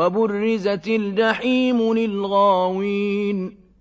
وَبُرِّزَتِ الْجَحِيمُ لِلْغَاوِينَ